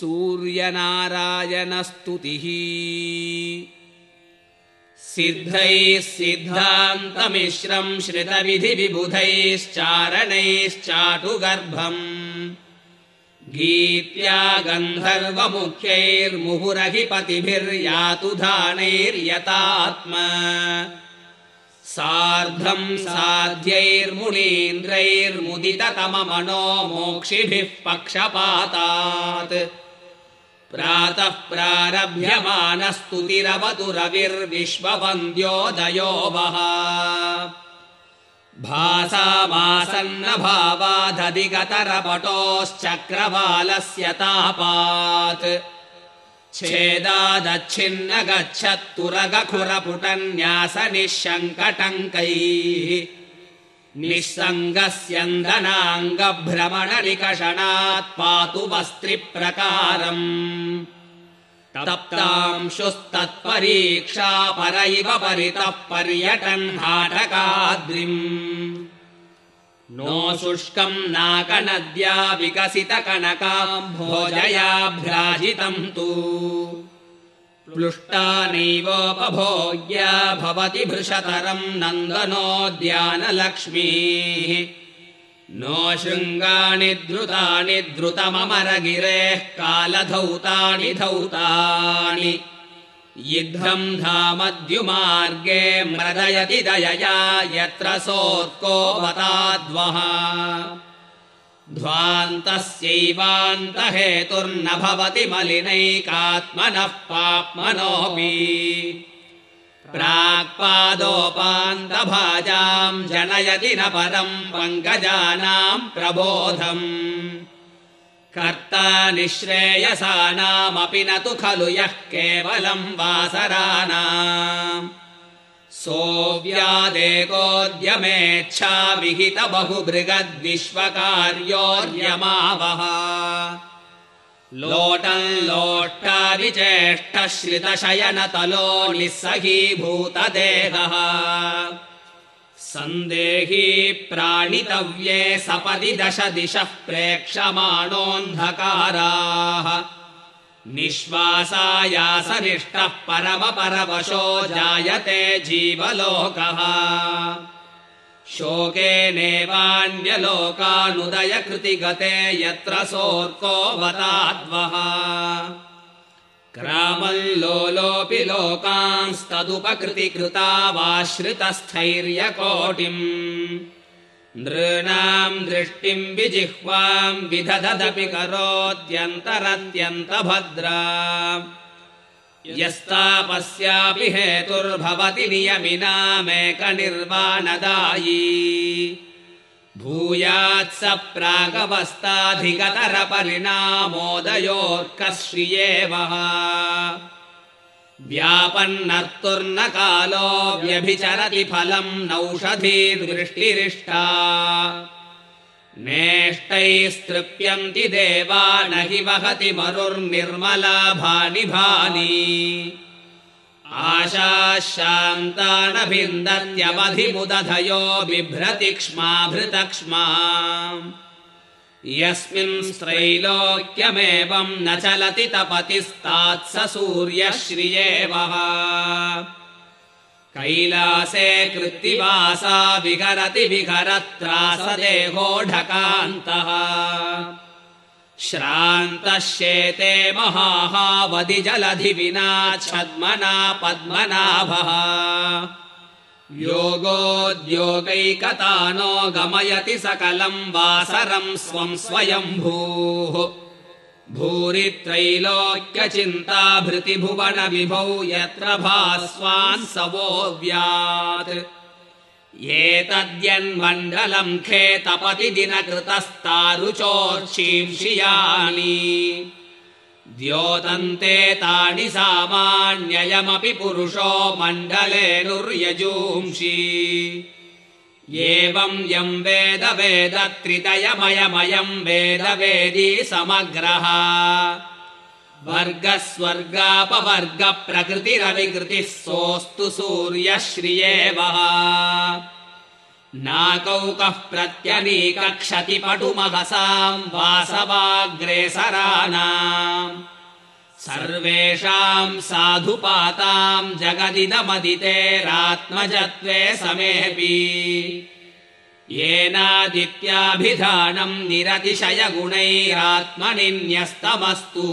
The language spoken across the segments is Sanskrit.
सूर्यनारायणस्तुतिः। सिद्धैः सिद्धान्तमिश्रम् श्रितविधिविबुधैश्चारणैश्चाटुगर्भम्। गीत्या गन्धर्वमुख्यैर्मुहुरहिपतिभिर्यातु धानैर्यतात्म सार्धम् साध्यैर्मुनीन्द्रैर्मुदिततममनो मोक्षिभिः पक्षपातात्। प्रातः प्रारभ्यमानस्तुतिरवतु रविर्विश्ववन्द्योदयो वः भासामासन्नभावादधिगतरपटोश्चक्रवालस्य तापात् छेदादच्छिन्न गच्छत्तुरगखुरपुटन्यास निःशङ्कटङ्कैः निःसङ्गस्यन्दनाङ्गभ्रमणनिकषणात् पातु वस्त्रिप्रकारम् तप्तांशुस्तत्परीक्षा पर इव परितः पर्यटन् हाटकाद्रिम् नो शुष्कम् नाकनद्या विकसितकनकाम् भोजयाभ्राजितम् तु। प्लुष्टा नैवोपभोग्या भवति भृशतरम् नन्दनोद्यानलक्ष्मीः नो शृङ्गाणि द्रुतानि द्रुतममरगिरेः कालधौतानि धौतानि युद्धम् धामद्युमार्गे मृदयति दयया यत्र सोऽर्कोऽवताद्वः ध्वान्तस्यैवान्तहेतुर्न भवति मलिनैकात्मनः पाप्मनोऽपि। प्राक्पादोपान्तभाजाम् जनयति न परम् पङ्कजानाम् प्रबोधम् कर्ता निःश्रेयसानामपि न तु खलु यः केवलम् वासराणाम्। सोऽव्यादेकोद्यमेच्छा विहित बहुबृगद्विश्वकार्योर्यमावः लोटन् लोष्टाविचेष्टश्रितशयनतलो निःसहीभूतदेहः सन्देही प्राणितव्ये सपदि दश दिशः प्रेक्षमाणोऽन्धकाराः। निःश्वासायासनिष्टः परमपरवशो जायते जीवलोकः। शोकेनेवान्यलोकानुदयकृति गते यत्र सोऽर्कोऽवताद्वः ग्रामल्लोलोऽपि लोकांस्तदुपकृति कृतावाश्रितस्थैर्यकोटिम् नृणाम् दृष्टिम् विजिह्वाम् विदधदपि करोत्यन्तरत्यन्तभद्रा। यस्तापस्यापि हेतुर्भवति नियमिनामेकनिर्वाणदायी भूयात् स प्रागवस्ताधिगतरपरिणामोदयोऽर्कश्रियेवः व्यापन्नर्तुर्न कालो व्यभिचरति फलम् नौषधीर्वृष्टिरिष्टा नेष्टैस्तृप्यन्ति देवा न हि वहति मरुर्निर्मलाभानि भानि आशाशान्तानभिन्दत्यवधिमुदधयो बिभ्रतिक्ष्माभृतक्ष्मा। यस्मिंस्त्रैलोक्यमेवम् न चलति तपतिस्तात्स सूर्यश्रियेवः। कैलासे कृत्तिवासा विहरति विहरत्रासदेहोढकान्तः श्रान्तः शेते महाहावधि जलधि विना छद्मना पद्मनाभः। योगोद्योगैकतानो गमयति सकलम् वासरम् स्वम् स्वयम्भूः। भूरि त्रैलोक्यचिन्ता विभौ यत्र भास्वान् सवोऽव्यात् एतद्यन्मण्डलम् खे द्योतन्ते तानि सामान्ययमपि पुरुषो मण्डलेनुर्यजूंषि। एवम् यम् वेद वेद त्रितयमयमयम् वेद वेदी समग्रः वर्गस्वर्गापवर्गप्रकृतिरविकृतिः सोऽस्तु सूर्यश्रियेवः। नाकौकः प्रत्यनीकक्षति पटुमहसाम् वासवाग्रेसराणाम् सर्वेषाम् साधुपाताम् जगदिदमदितेरात्मजत्वे समेऽपि येनादित्याभिधानम् निरतिशयगुणैरात्मनिन्यस्तमस्तु।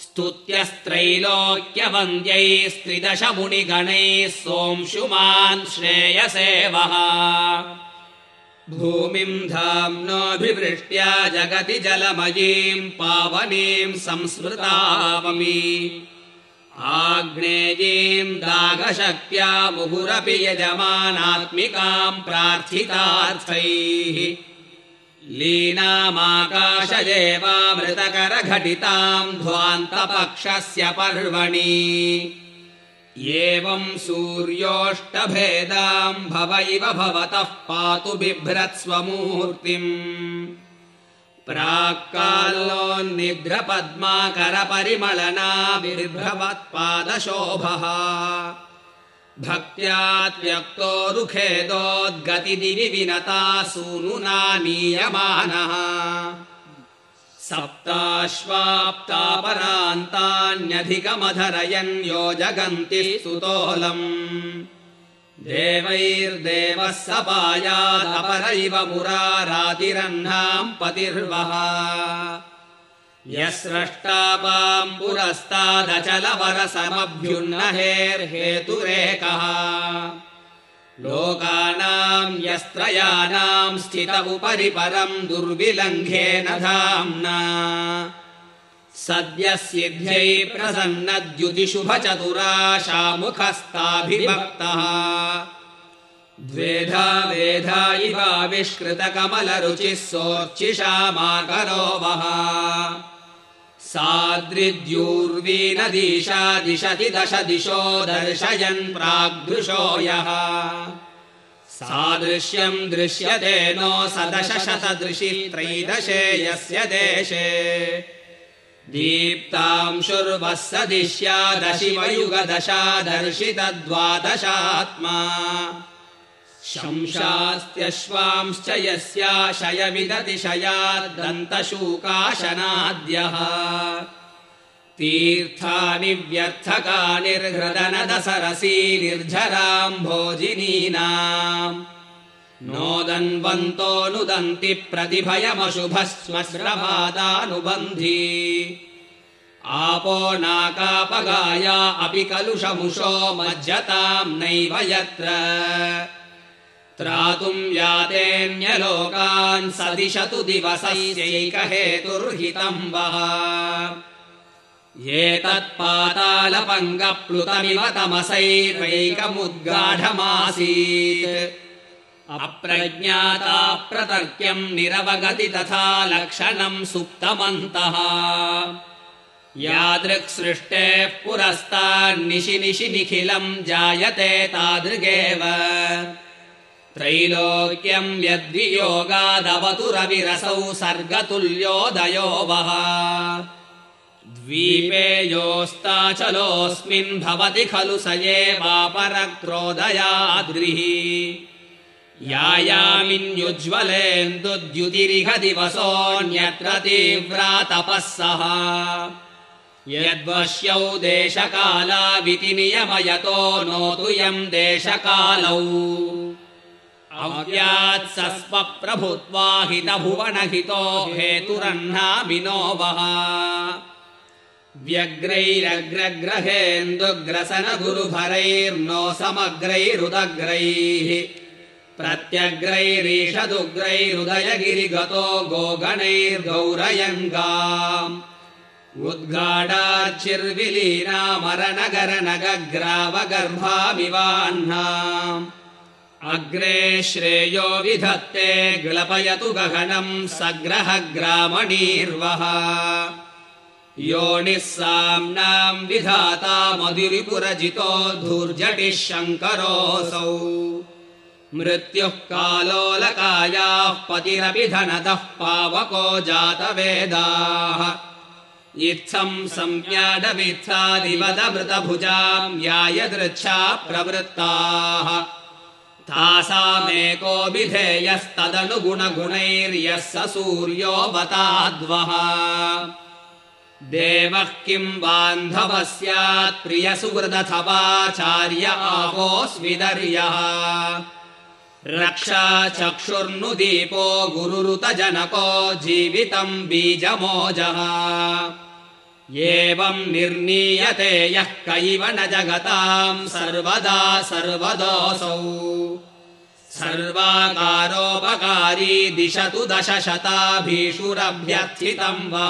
स्तुत्यस्त्रैलोक्यवन्द्यैस्त्रिदशमुनिगणैः सोऽंशुमान् श्रेयसे वः भूमिम् धाम्नोऽभिवृष्ट्या जगति जलमयीम् पावनीम् संस्मृतामि आग्नेयीम् दागशक्त्या मुहुरपि यजमानात्मिकाम् प्रार्थितार्थैः। लीनामाकाशदेवामृतकरघटिताम् ध्वान्तपक्षस्य पर्वणि। एवम् सूर्योष्टभेदाम् भव इव भवतः पातु बिभ्रत्स्वमूर्तिम् प्राक्कालोन्निद्रपद्माकरपरिमलना बिभ्रवत्पादशोभः भक्त्या त्यक्तो रुखेदोद्गतिदिवि विनता सूनुना नीयमानः। सप्ताश्वाप्तापरान्तान्यधिकमधरयन् यो जगन्ति स्तुतोलम् देवैर्देवः सपायादपरैव मुरारातिरह्नाम् पतिर्वः। यस्रष्टापाम् पुरस्तादचलवरसमभ्युन्नहेर्हेतुरेकः। लोकानाम् यस्त्रयानाम् स्थित उपरि परम् दुर्विलङ्घेन धाम्ना सद्यः सिद्ध्यै प्रसन्नद्युतिशुभचतुराशामुखस्ताभिभक्तः। द्वेधा वेधा इवाविष्कृतकमलरुचिः सोऽर्चिषामाकरो वः साद्रिद्यूर्वीनदीशा दिशति दश दिशो दर्शयन् प्राग्दृशो यः। सादृश्यम् दृश्यते नो सदश शतदृशि त्रैदशे यस्य देशे दीप्तांशुर्वः स दिश्यादशिवयुगदशा दर्शितद्वादशात्मा शंशास्त्यश्वांश्च यस्याशयमिदतिशयाद्दन्तशूकाशनाद्यः तीर्थानि निर्झराम् भोजिनीनाम् नोदन्वन्तोऽनुदन्ति प्रतिभयमशुभः श्मश्रभादानुबन्धी आपो नाकापगाया अपि कलुषमुषो मज्जताम् नैव यत्र। त्रातुम् यातेऽन्यलोकान् सदिशतु दिवसैकहेतुर्हितम् वः। एतत्पातालपङ्गप्लुतमिव तमसैर्वैकमुद्गाढमासीत् अप्रज्ञाता प्रतर्क्यम् निरवगति तथा लक्षणम् सुप्तमन्तः। यादृक्सृष्टेः पुरस्तान्निशि निशि निखिलम् जायते तादृगेव। त्रैलोक्यम् यद्वियोगादवतु रविरसौ सर्गतुल्योदयो वः द्वीपे योऽस्ताचलोऽस्मिन् भवति खलु स एवापरक्रोदयाद्रिः यायामिन्युज्ज्वलेन्दुद्युतिरिह दिवसोऽन्यत्र तीव्रा तपः सः। यद्वश्यौ देशकालाविति नियमयतो नोतु यम् देशकालौ। अव्यात् सस्वप्रभुत्वा हितभुवनहितो हेतुरह्नामिनो वः व्यग्रैरग्रग्रहेन्दुग्रसन गुरुभरैर्नो समग्रैरुदग्रैः प्रत्यग्रैरीषदुग्रैरुदयगिरिगतो गोगणैर्गौरयङ्गाम्। उद्गाडाचिर्विलीनामरनगरनगग्रावगर्भामिवाह्नाम् अग्रे श्रेयो विधत्ते ग्लपयतु गहनम् सग्रहग्रामणीर्वः। योनिः साम्नाम् विधाता मधुरिपुरजितो धूर्जटिः शङ्करोऽसौ मृत्युः कालोलकायाः पतिरपि धनदः पावको जातवेदाः। इत्थम् संज्ञाडवित्थादिवदमृतभुजाम् यायदृच्छा प्रवृत्ताः। तासामेको विधेयस्तदनुगुणगुणैर्यः स सूर्योऽवताद्वः देवः किम् बान्धवः स्यात् प्रियसुहृदथवाचार्य आहोस्विदर्यः रक्षा चक्षुर्नुदीपो गुरुरुतजनको जीवितम् बीजमोजः। एवम् निर्णीयते यः कैव न जगताम् सर्वदा सर्वदोऽसौ। सर्वाकारोपकारी दिशतु दशशताभीषुरभ्यर्थितम् वा